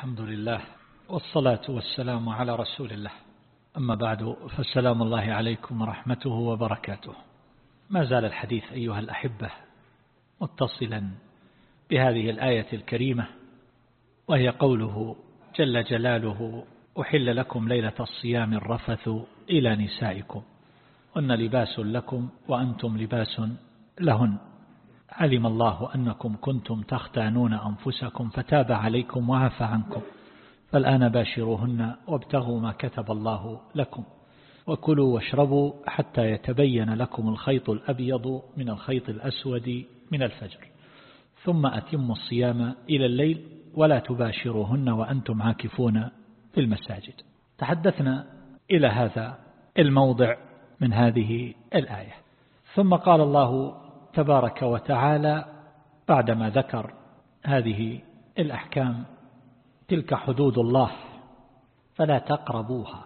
الحمد لله والصلاة والسلام على رسول الله. أما بعد فالسلام الله عليكم ورحمته وبركاته. ما زال الحديث أيها الأحبة متصلا بهذه الآية الكريمة وهي قوله جل جلاله أحل لكم ليلة الصيام الرفث إلى نسائكم هن لباس لكم وأنتم لباس لهن. علم الله أنكم كنتم تختانون أنفسكم فتاب عليكم وعفى عنكم. فالآن باشروهن وابتغوا ما كتب الله لكم. وكلوا واشربوا حتى يتبين لكم الخيط الأبيض من الخيط الأسود من الفجر. ثم أتموا الصيام إلى الليل ولا تباشروهن وأنتم عاكفون في المساجد. تحدثنا إلى هذا الموضع من هذه الآية. ثم قال الله تبارك وتعالى بعدما ذكر هذه الأحكام تلك حدود الله فلا تقربوها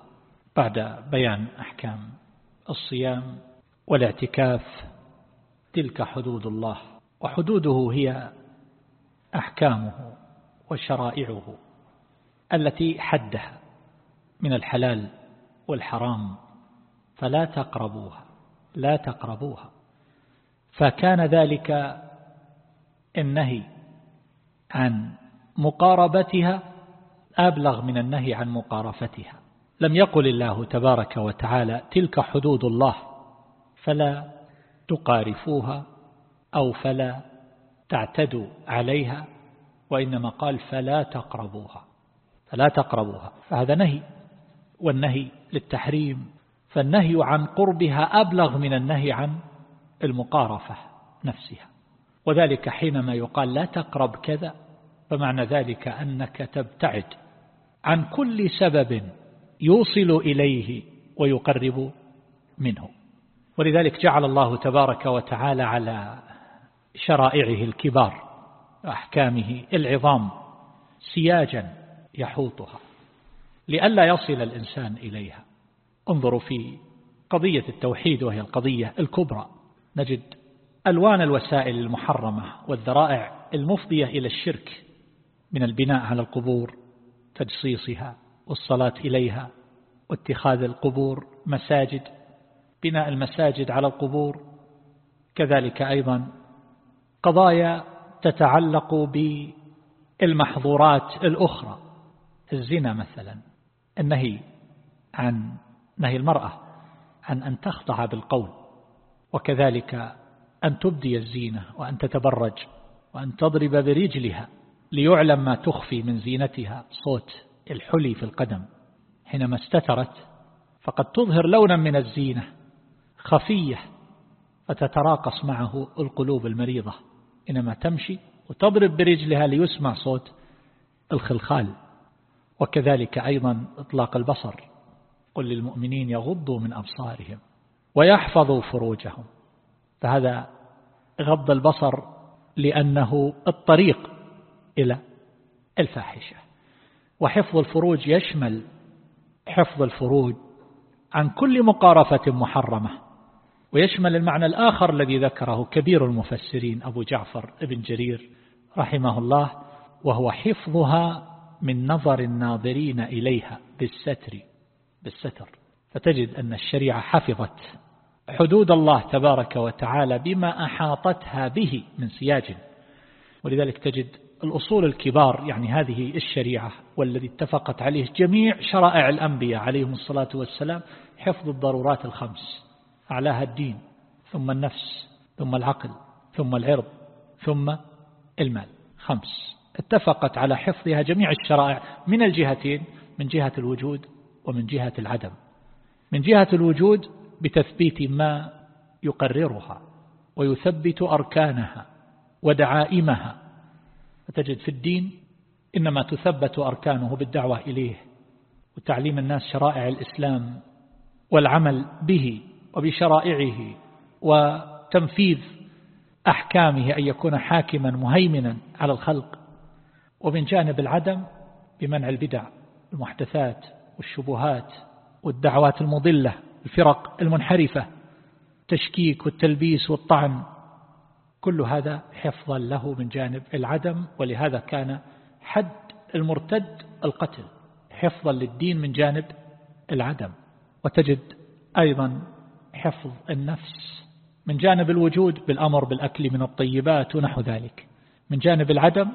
بعد بيان أحكام الصيام والاعتكاف تلك حدود الله وحدوده هي أحكامه وشرائعه التي حدها من الحلال والحرام فلا تقربوها لا تقربوها. فكان ذلك النهي عن مقاربتها أبلغ من النهي عن مقارفتها. لم يقل الله تبارك وتعالى تلك حدود الله فلا تقارفوها أو فلا تعتدوا عليها وإنما قال فلا تقربوها فلا تقربوها. فهذا نهي والنهي للتحريم. فالنهي عن قربها أبلغ من النهي عن المقارفة نفسها. وذلك حينما يقال لا تقرب كذا فمعنى ذلك أنك تبتعد عن كل سبب يوصل إليه ويقرب منه. ولذلك جعل الله تبارك وتعالى على شرائعه الكبار وأحكامه العظام سياجا يحوطها. لئلا يصل الإنسان إليها. انظروا في قضية التوحيد وهي القضية الكبرى. نجد ألوان الوسائل المحرمة والذرائع المفضية إلى الشرك من البناء على القبور تجصيصها والصلاة إليها واتخاذ القبور مساجد بناء المساجد على القبور. كذلك أيضا قضايا تتعلق بالمحظورات الأخرى الزنا مثلا النهي عن نهي المرأة عن أن تخضع بالقول. وكذلك أن تبدي الزينة وأن تتبرج وأن تضرب برجلها ليعلم ما تخفي من زينتها. صوت الحلي في القدم. حينما استترت فقد تظهر لونا من الزينة خفية فتتراقص معه القلوب المريضة. إنما تمشي وتضرب برجلها ليسمع صوت الخلخال. وكذلك أيضا إطلاق البصر. قل للمؤمنين يغضوا من أبصارهم. ويحفظوا فروجهم. فهذا غض البصر لأنه الطريق إلى الفاحشة. وحفظ الفروج يشمل حفظ الفروج عن كل مقارفة محرمة ويشمل المعنى الآخر الذي ذكره كبير المفسرين أبو جعفر ابن جرير رحمه الله وهو حفظها من نظر الناظرين إليها بالستر بالستر. فتجد أن الشريعة حفظت حدود الله تبارك وتعالى بما أحاطتها به من سياج. ولذلك تجد الأصول الكبار يعني هذه الشريعة والذي اتفقت عليه جميع شرائع الأنبياء عليهم الصلاة والسلام حفظ الضرورات الخمس أعلاها الدين ثم النفس ثم العقل ثم العرض ثم المال. خمس. اتفقت على حفظها جميع الشرائع من الجهتين من جهة الوجود ومن جهة العدم. من جهة الوجود بتثبيت ما يقررها ويثبت أركانها ودعائمها. فتجد في الدين إنما تثبت أركانه بالدعوة إليه وتعليم الناس شرائع الإسلام والعمل به وبشرائعه وتنفيذ أحكامه أن يكون حاكما مهيمنا على الخلق ومن جانب العدم بمنع البدع المحدثات والشبهات والدعوات المضلة. الفرق المنحرفة تشكيك والتلبيس والطعن كل هذا حفظا له من جانب العدم ولهذا كان حد المرتد القتل حفظا للدين من جانب العدم. وتجد أيضا حفظ النفس من جانب الوجود بالأمر بالأكل من الطيبات ونحو ذلك. من جانب العدم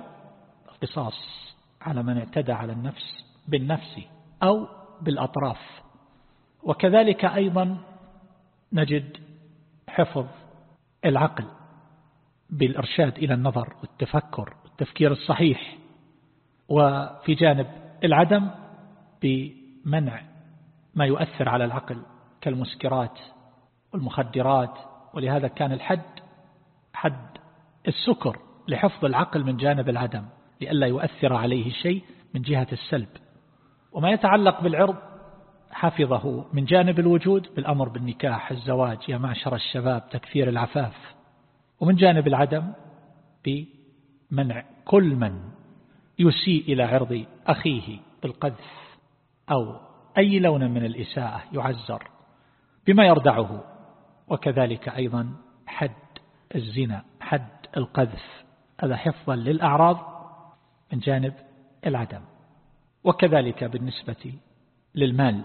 القصاص على من اعتدى على النفس بالنفس أو بالأطراف. وكذلك أيضا نجد حفظ العقل بالإرشاد إلى النظر والتفكر والتفكير الصحيح وفي جانب العدم بمنع ما يؤثر على العقل كالمسكرات والمخدرات. ولهذا كان الحد حد السكر لحفظ العقل من جانب العدم لئلا يؤثر عليه شيء من جهة السلب. وما يتعلق بالعرض حفظه. من جانب الوجود بالأمر بالنكاح الزواج يا معشر الشباب تكثير العفاف. ومن جانب العدم بمنع كل من يسيء إلى عرض أخيه بالقذف أو أي لون من الإساءة يعزر بما يردعه. وكذلك أيضا حد الزنا حد القذف. هذا حفظا للأعراض من جانب العدم. وكذلك بالنسبة للمال.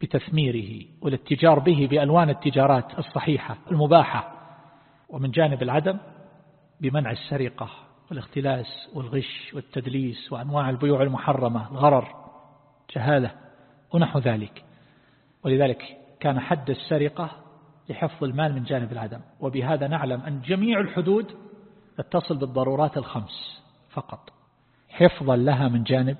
بتثميره والاتجار به بألوان التجارات الصحيحة المباحة ومن جانب العدم بمنع السرقة والاختلاس والغش والتدليس وأنواع البيوع المحرمة الغرر جهالة ونحو ذلك. ولذلك كان حد السرقة لحفظ المال من جانب العدم. وبهذا نعلم أن جميع الحدود تتصل بالضرورات الخمس فقط حفظا لها من جانب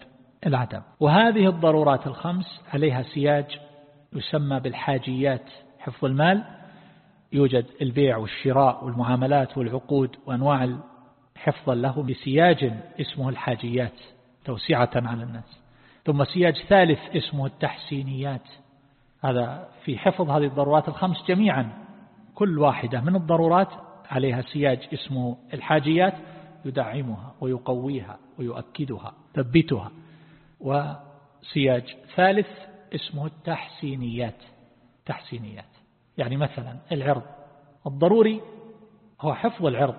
العدم. وهذه الضرورات الخمس عليها سياج يسمى بالحاجيات حفظ المال يوجد البيع والشراء والمعاملات والعقود وأنواع حفظا له بسياج اسمه الحاجيات توسعة على الناس. ثم سياج ثالث اسمه التحسينيات. هذا في حفظ هذه الضرورات الخمس جميعا. كل واحدة من الضرورات عليها سياج اسمه الحاجيات يدعمها ويقويها ويؤكدها ثبتها. وسياج ثالث اسمه التحسينيات تحسينيات. يعني مثلا العرض. الضروري هو حفظ العرض.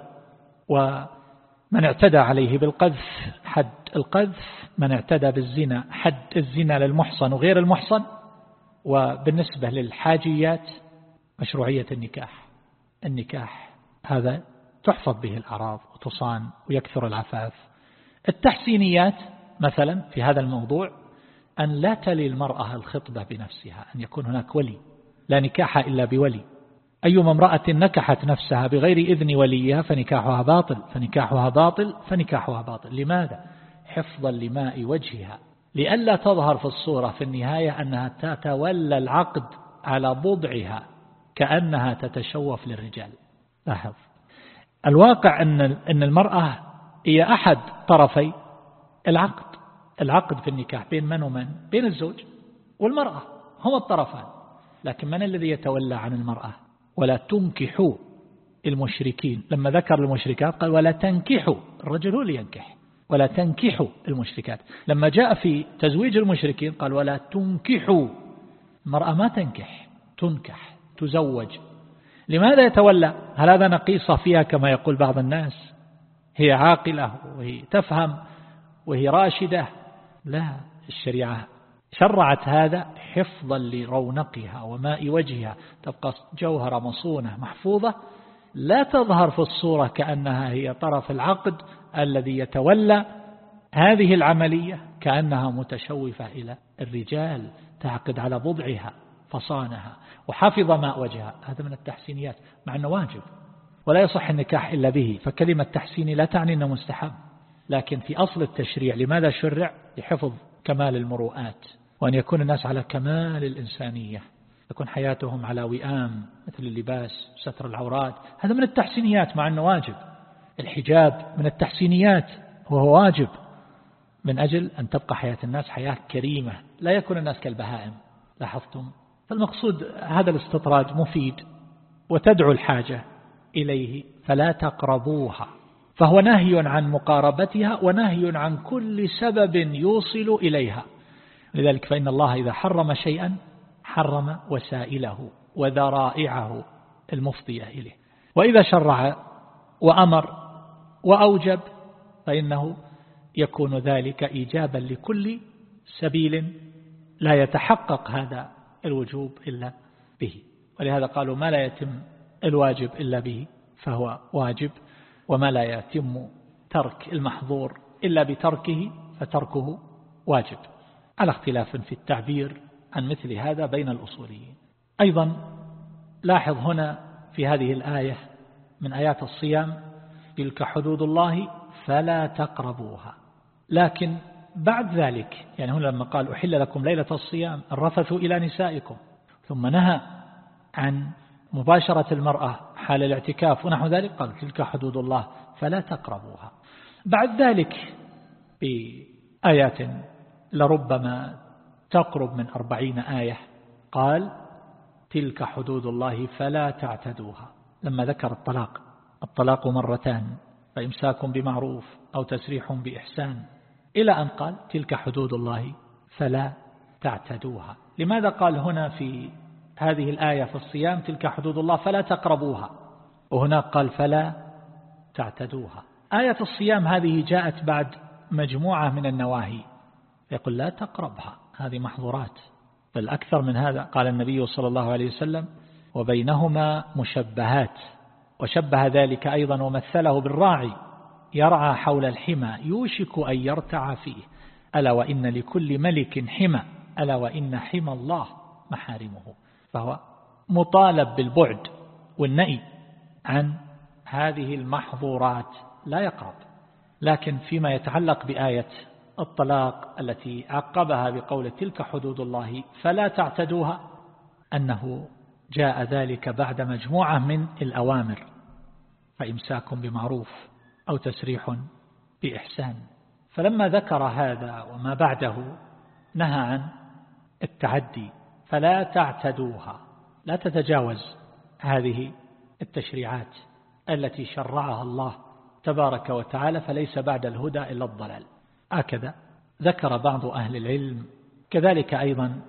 ومن اعتدى عليه بالقذف حد. القذف من اعتدى بالزنا حد. الزنا للمحصن وغير المحصن. وبالنسبة للحاجيات مشروعية النكاح. النكاح هذا تحفظ به الأعراض وتصان ويكثر العفاف. التحسينيات مثلا في هذا الموضوع أن لا تلي المرأة الخطبة بنفسها أن يكون هناك ولي لا نكاح إلا بولي. أيما امرأة نكحت نفسها بغير إذن وليها فنكاحها باطل فنكاحها باطل فنكاحها باطل. لماذا؟ حفظا لماء وجهها. لئلا تظهر في الصورة في النهاية أنها تتولى العقد على بضعها كأنها تتشوف للرجال. لاحظ. الواقع أن أن المرأة هي أحد طرفي العقد. العقد في النكاح بين من ومن؟ بين الزوج والمرأة هما الطرفان. لكن من الذي يتولى عن المرأة؟ ولا تنكحوا المشركين. لما ذكر المشركات قال ولا تنكحوا الرجل هو اللي ينكح. ولا تنكحوا المشركات. لما جاء في تزويج المشركين قال ولا تنكحوا المرأة ما تنكح تنكح تزوج. لماذا يتولى؟ هل هذا نقيصة فيها كما يقول بعض الناس؟ هي عاقلة وهي تفهم وهي راشدة. لا الشريعة. شرعت هذا حفظا لرونقها وماء وجهها. تبقى جوهرة مصونة محفوظة. لا تظهر في الصورة كأنها هي طرف العقد الذي يتولى هذه العملية كأنها متشوفة إلى الرجال تعقد على بضعها فصانها وحفظ ماء وجهها. هذا من التحسينيات مع أنه واجب. ولا يصح النكاح إلا به فكلمة تحسيني لا تعني أنه مستحب. لكن في أصل التشريع لماذا شرع؟ لحفظ كمال المروءات وأن يكون الناس على كمال الإنسانية تكون حياتهم على وئام مثل اللباس ستر العورات. هذا من التحسينيات مع أنه واجب. الحجاب من التحسينيات وهو واجب. من أجل أن تبقى حياة الناس حياة كريمة لا يكون الناس كالبهائم. لاحظتم؟ فالمقصود هذا الاستطراد مفيد وتدعو الحاجة إليه فلا تقربوها. فهو نهي عن مقاربتها ونهي عن كل سبب يوصل إليها. لذلك فإن الله إذا حرم شيئا حرم وسائله وذرائعه المفضية إليه. وإذا شرع وأمر وأوجب فإنه يكون ذلك إيجابا لكل سبيل لا يتحقق هذا الوجوب إلا به. ولهذا قالوا ما لا يتم الواجب إلا به فهو واجب. وما لا يتم ترك المحظور إلا بتركه فتركه واجب. على اختلاف في التعبير عن مثل هذا بين الأصوليين. أيضا لاحظ هنا في هذه الآية من آيات الصيام تلك حدود الله فلا تقربوها. لكن بعد ذلك يعني هنا لما قال أحل لكم ليلة الصيام الرفثوا إلى نسائكم. ثم نهى عن مباشرة المرأة حال الاعتكاف ونحو ذلك قال تلك حدود الله فلا تقربوها. بعد ذلك بآيات لربما تقرب من أربعين آية قال تلك حدود الله فلا تعتدوها. لما ذكر الطلاق الطلاق مرتان فإمساك بمعروف أو تسريح بإحسان إلى أن قال تلك حدود الله فلا تعتدوها. لماذا قال هنا في هذه الآية في الصيام تلك حدود الله فلا تقربوها. وهناك قال فلا تعتدوها. آية الصيام هذه جاءت بعد مجموعة من النواهي. يقول لا تقربها. هذه محظورات. بل أكثر من هذا قال النبي صلى الله عليه وسلم وبينهما مشبهات. وشبه ذلك أيضا ومثله بالراعي. يرعى حول الحمى يوشك أن يرتع فيه. ألا وإن لكل ملك حمى. ألا وإن حمى الله محارمه. فهو مطالب بالبعد والنأي عن هذه المحظورات. لا يقرب. لكن فيما يتعلق بآية الطلاق التي عقبها بقول تلك حدود الله فلا تعتدوها أنه جاء ذلك بعد مجموعة من الأوامر فإمساك بمعروف أو تسريح بإحسان. فلما ذكر هذا وما بعده نهى عن التعدي فلا تعتدوها. لا تتجاوز هذه التشريعات التي شرعها الله تبارك وتعالى فليس بعد الهدى إلا الضلال. هكذا ذكر بعض أهل العلم. كذلك أيضا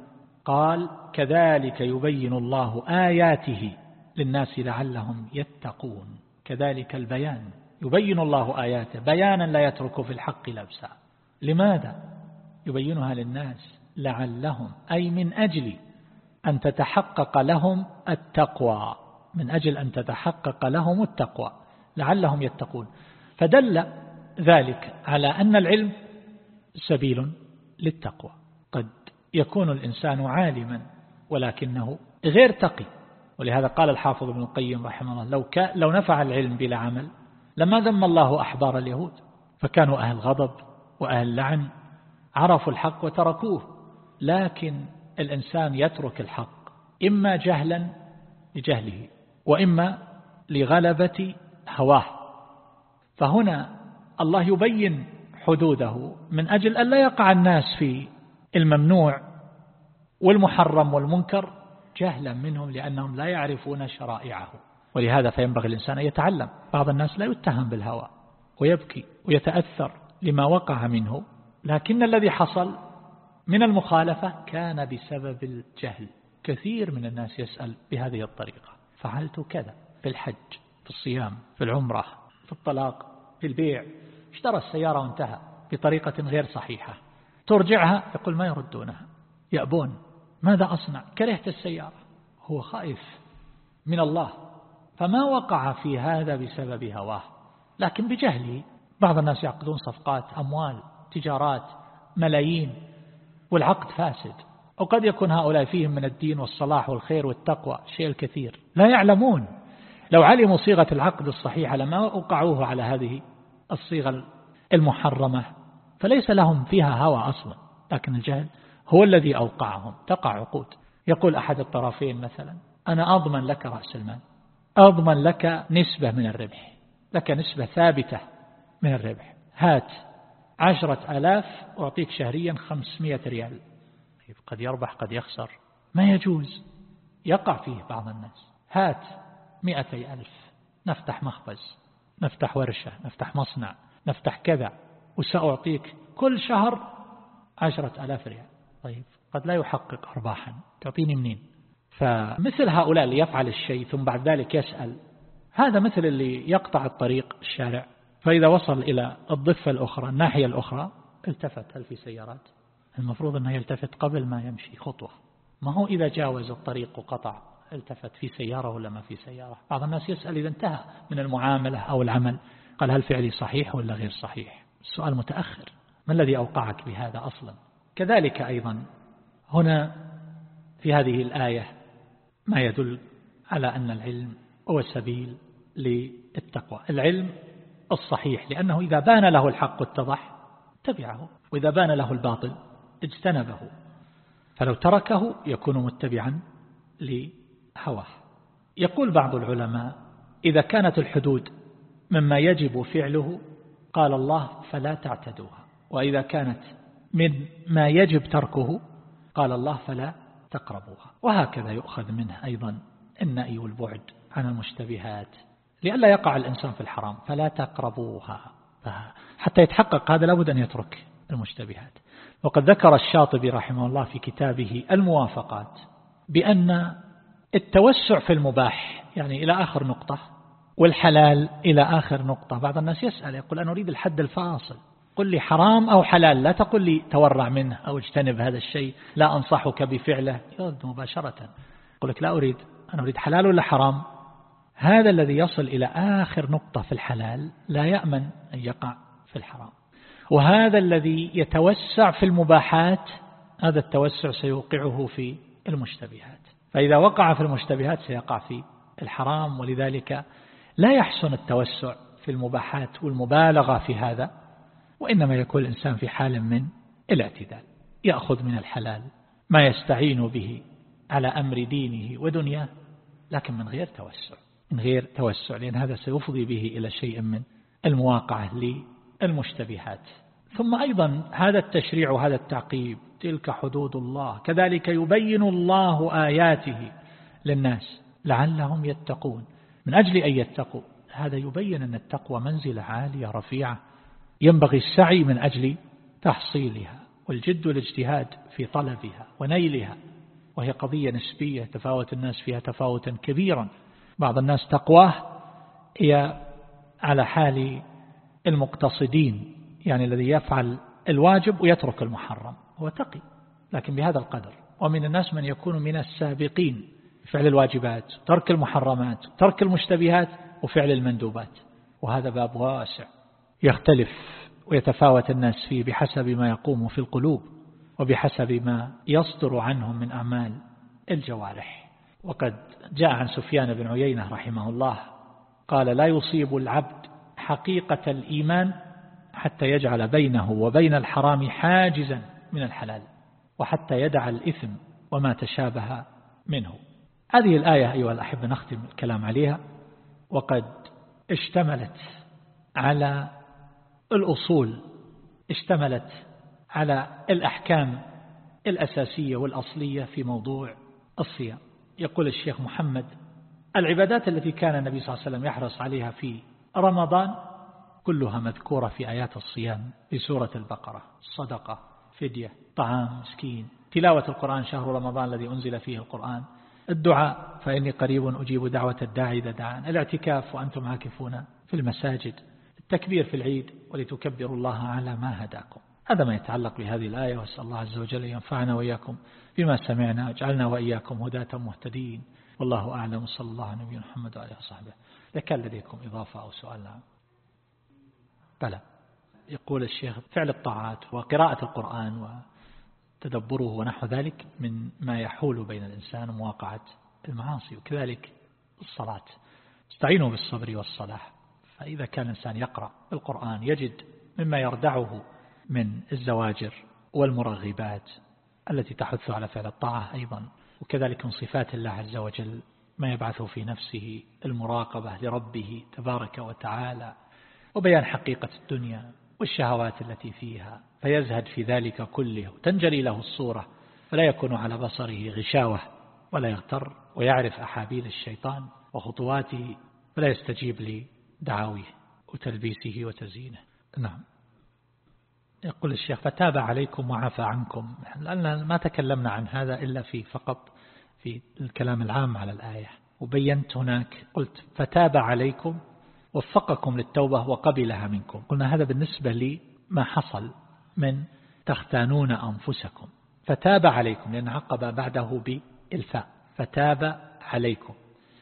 قال كذلك يبين الله آياته للناس لعلهم يتقون. كذلك البيان. يبين الله آياته. بيانا لا يترك في الحق لبسا. لماذا؟ يبينها للناس لعلهم أي من أجل أن تتحقق لهم التقوى من أجل أن تتحقق لهم التقوى لعلهم يتقون. فدل ذلك على أن العلم سبيل للتقوى. قد يكون الإنسان عالما ولكنه غير تقي. ولهذا قال الحافظ ابن القيم رحمه الله لو, لو نفع العلم بلا عمل لما ذم الله أحبار اليهود فكانوا أهل غضب وأهل لعن عرفوا الحق وتركوه. لكن الإنسان يترك الحق إما جهلا لجهله وإما لغلبة هواه. فهنا الله يبين حدوده من أجل أن لا يقع الناس في الممنوع والمحرم والمنكر جهلا منهم لأنهم لا يعرفون شرائعه. ولهذا فينبغي الإنسان أن يتعلم. بعض الناس لا يتهم بالهوى ويبكي ويتأثر لما وقع منه. لكن الذي حصل من المخالفة كان بسبب الجهل. كثير من الناس يسأل بهذه الطريقة. فعلت كذا في الحج في الصيام في العمرة في الطلاق في البيع. اشترى السيارة وانتهى بطريقة غير صحيحة. ترجعها؟ يقول ما يردونها. يأبون. ماذا أصنع؟ كرهت السيارة. هو خائف من الله. فما وقع في هذا بسبب هواه؟ لكن بجهله. بعض الناس يعقدون صفقات أموال تجارات ملايين. والعقد فاسد. أو قد يكون هؤلاء فيهم من الدين والصلاح والخير والتقوى شيء الكثير. لا يعلمون. لو علموا صيغة العقد الصحيحة لما وقعوه على هذه الصيغة المحرمة فليس لهم فيها هوى أصلا. لكن الجهل هو الذي أوقعهم. تقع عقود. يقول أحد الطرفين مثلا أنا أضمن لك رأس المال. أضمن لك نسبة من الربح. لك نسبة ثابتة من الربح. هات عشرة ألاف أعطيك شهريا خمسمائة ريال. طيب، قد يربح قد يخسر. ما يجوز. يقع فيه بعض الناس. هات مئتي ألف. نفتح مخبز نفتح ورشة نفتح مصنع نفتح كذا وسأعطيك كل شهر عشرة ألاف ريال. طيب قد لا يحقق أرباحا. تعطيني منين؟ فمثل هؤلاء اللي يفعل الشيء ثم بعد ذلك يسأل. هذا مثل اللي يقطع الطريق الشارع. فإذا وصل إلى الضفة الأخرى الناحية الأخرى التفت. هل في سيارات؟ المفروض أنه يلتفت قبل ما يمشي. خطوة. ما هو إذا جاوز الطريق وقطع التفت في سيارة ولا ما في سيارة؟ بعض الناس يسأل إذا انتهى من المعاملة أو العمل. قال هل فعلي صحيح ولا غير صحيح؟ السؤال متأخر. ما الذي أوقعك بهذا أصلا؟ كذلك أيضا هنا في هذه الآية ما يدل على أن العلم هو السبيل للتقوى. العلم الصحيح لأنه إذا بان له الحق اتضح تبعه وإذا بان له الباطل اجتنبه. فلو تركه يكون متبعا لهواه. يقول بعض العلماء إذا كانت الحدود مما يجب فعله قال الله فلا تعتدوها. وإذا كانت من ما يجب تركه قال الله فلا تقربوها. وهكذا يؤخذ منه أيضا النأي والبعد عن المشتبهات. لئلا يقع الإنسان في الحرام فلا تقربوها. حتى يتحقق هذا لابد أن يترك المشتبهات وقد ذكر الشاطبي رحمه الله في كتابه الموافقات بأن التوسع في المباح يعني إلى آخر نقطة والحلال إلى آخر نقطة. بعض الناس يسأل يقول أنا أريد الحد الفاصل. قل لي حرام أو حلال؟ لا تقل لي تورع منه أو اجتنب هذا الشيء لا أنصحك بفعله. يرد مباشرة. يقول لك لا أريد. أنا أريد حلال ولا حرام؟ هذا الذي يصل إلى آخر نقطة في الحلال لا يأمن أن يقع في الحرام. وهذا الذي يتوسع في المباحات هذا التوسع سيوقعه في المشتبهات. فإذا وقع في المشتبهات سيقع في الحرام. ولذلك لا يحسن التوسع في المباحات والمبالغة في هذا وإنما يكون الإنسان في حال من الاعتدال. يأخذ من الحلال ما يستعين به على أمر دينه ودنياه لكن من غير توسع. من غير توسع لأن هذا سيفضي به إلى شيء من المواقعة للمشتبهات. ثم أيضا هذا التشريع وهذا التعقيب تلك حدود الله. كذلك يبين الله آياته للناس لعلهم يتقون. من أجل أن يتقوا هذا يبين أن التقوى منزلة عالية رفيعة. ينبغي السعي من أجل تحصيلها والجد والاجتهاد في طلبها ونيلها. وهي قضية نسبية تفاوت الناس فيها تفاوتا كبيرا. بعض الناس تقواه هي على حال المقتصدين يعني الذي يفعل الواجب ويترك المحرم هو تقي لكن بهذا القدر. ومن الناس من يكون من السابقين فعل الواجبات ترك المحرمات ترك المشتبهات وفعل المندوبات وهذا باب واسع يختلف ويتفاوت الناس فيه بحسب ما يقوم في القلوب وبحسب ما يصدر عنهم من أعمال الجوارح. وقد جاء عن سفيان بن عيينة رحمه الله قال لا يصيب العبد حقيقة الإيمان حتى يجعل بينه وبين الحرام حاجزا من الحلال وحتى يدع الإثم وما تشابه منه. هذه الآية أيها الأحبة نختم الكلام عليها. وقد اشتملت على الأصول اشتملت على الأحكام الأساسية والأصلية في موضوع الصيام. يقول الشيخ محمد العبادات التي كان النبي صلى الله عليه وسلم يحرص عليها في رمضان كلها مذكورة في آيات الصيام في سورة البقرة الصدقة فدية طعام مسكين تلاوة القرآن شهر رمضان الذي أنزل فيه القرآن الدعاء فإني قريب أجيب دعوة الداعي إذا دعان الاعتكاف وأنتم عاكفون في المساجد التكبير في العيد ولتكبروا الله على ما هداكم. هذا ما يتعلق بهذه الآية وأسأل الله عز وجل ينفعنا وإياكم بما سمعنا اجعلنا وإياكم هداة مهتدين. والله أعلم صلى الله على نبينا محمد وعلى وصحبه. إذا كان لديكم إضافة أو سؤال؟ نعم. بلى. يقول الشيخ فعل الطاعات وقراءة القرآن وتدبره ونحو ذلك من ما يحول بين الإنسان ومواقعة المعاصي. وكذلك الصلاة. استعينوا بالصبر والصلاح. فإذا كان الإنسان يقرأ القرآن يجد مما يردعه من الزواجر والمرغبات التي تحث على فعل الطاعة أيضا. وكذلك من صفات الله عز وجل ما يبعث في نفسه المراقبة لربه تبارك وتعالى وبيان حقيقة الدنيا والشهوات التي فيها فيزهد في ذلك كله وتنجلي له الصورة فلا يكون على بصره غشاوة ولا يغتر ويعرف أحابيل الشيطان وخطواته فلا يستجيب لدعاويه وتلبيسه وتزيينه. نعم. يقول الشيخ فتاب عليكم وعفى عنكم. لأن ما تكلمنا عن هذا إلا في فقط في الكلام العام على الآية. وبينت هناك قلت فتاب عليكم وفقكم للتوبة وقبلها منكم. قلنا هذا بالنسبة لي ما حصل من تختانون أنفسكم. فتاب عليكم لأن عقب بعده بإلفاء. فتاب عليكم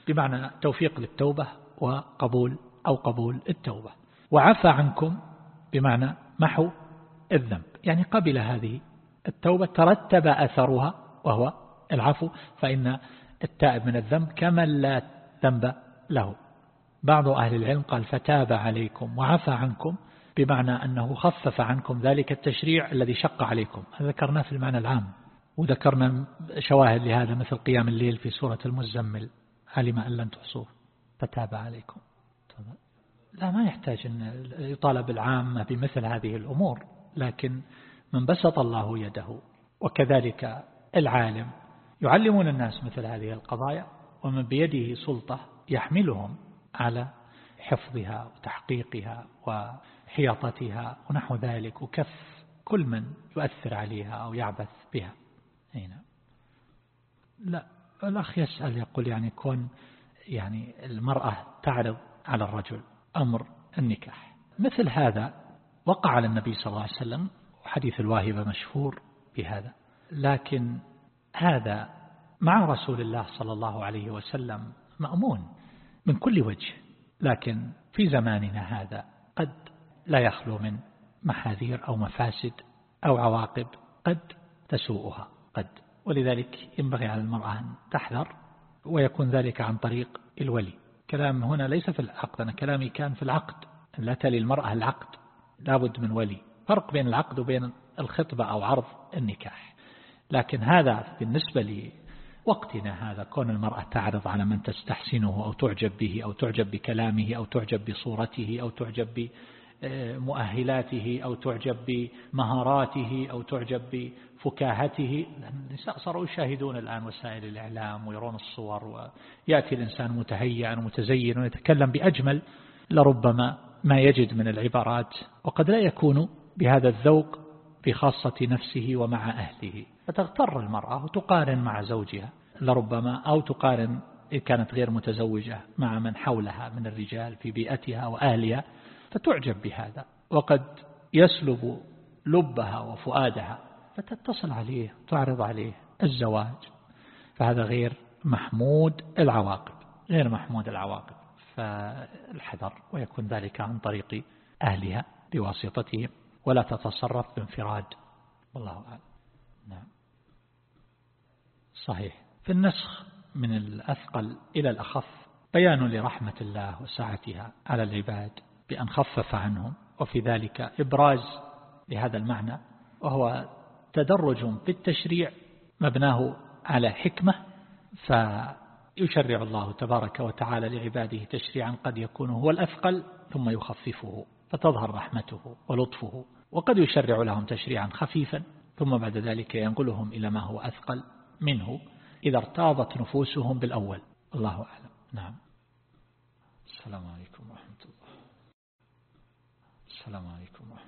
بمعنى توفيق للتوبة وقبول أو قبول التوبة. وعفى عنكم بمعنى محو الذنب. يعني قبل هذه التوبة ترتب أثرها وهو العفو فإن التائب من الذنب كمن لا ذنب له. بعض أهل العلم قال فتاب عليكم وعفى عنكم بمعنى أنه خفف عنكم ذلك التشريع الذي شق عليكم. ذكرناه في المعنى العام وذكرنا شواهد لهذا مثل قيام الليل في سورة المزمل. علم أن لن تحصوه. فتاب عليكم. لا ما يحتاج أن يطالب العامة بمثل هذه الأمور. لكن من بسط الله يده. وكذلك العالم. يعلمون الناس مثل هذه القضايا ومن بيده سلطة يحملهم على حفظها وتحقيقها وحياطتها ونحو ذلك وكف كل من يؤثر عليها أو يعبث بها. هنا لا الأخ يسأل يقول يعني كون يعني المرأة تعرض على الرجل أمر النكاح. مثل هذا وقع على النبي صلى الله عليه وسلم وحديث الواهبة مشهور بهذا. لكن هذا مع رسول الله صلى الله عليه وسلم مأمون من كل وجه لكن في زماننا هذا قد لا يخلو من محاذير أو مفاسد أو عواقب قد تسوءها قد. ولذلك ينبغي على المرأة أن تحذر ويكون ذلك عن طريق الولي. كلام هنا ليس في العقد أنا كلامي كان في العقد لا تلي المرأة العقد. لابد من ولي. فرق بين العقد وبين الخطبة أو عرض النكاح. لكن هذا بالنسبة لوقتنا هذا كون المرأة تعرض على من تستحسنه أو تعجب به أو تعجب بكلامه أو تعجب بصورته أو تعجب بمؤهلاته أو تعجب بمهاراته أو تعجب بفكاهته. النساء صاروا يشاهدون الآن وسائل الإعلام ويرون الصور ويأتي الإنسان متهيئا ومتزين ويتكلم بأجمل لربما ما يجد من العبارات وقد لا يكون بهذا الذوق في خاصة نفسه ومع أهله. فتغتر المرأة وتقارن مع زوجها لربما أو تقارن إن كانت غير متزوجة مع من حولها من الرجال في بيئتها وأهلها فتعجب بهذا. وقد يسلب لبها وفؤادها فتتصل عليه تعرض عليه الزواج. فهذا غير محمود العواقب غير محمود العواقب. فالحذر ويكون ذلك عن طريق أهلها بواسطتهم ولا تتصرف بانفراد. والله أعلم. نعم. صحيح. في النسخ من الأثقل إلى الأخف بيان لرحمة الله وسعتها على العباد بأن خفف عنهم. وفي ذلك إبراز لهذا المعنى وهو تدرج في التشريع مبناه على حكمة فيشرع الله تبارك وتعالى لعباده تشريعا قد يكون هو الأثقل ثم يخففه فتظهر رحمته ولطفه وقد يشرع لهم تشريعا خفيفا ثم بعد ذلك ينقلهم إلى ما هو أثقل منه إذا ارتاضت نفوسهم بالأول. الله أعلم. نعم. السلام عليكم ورحمة الله. السلام عليكم ورحمة الله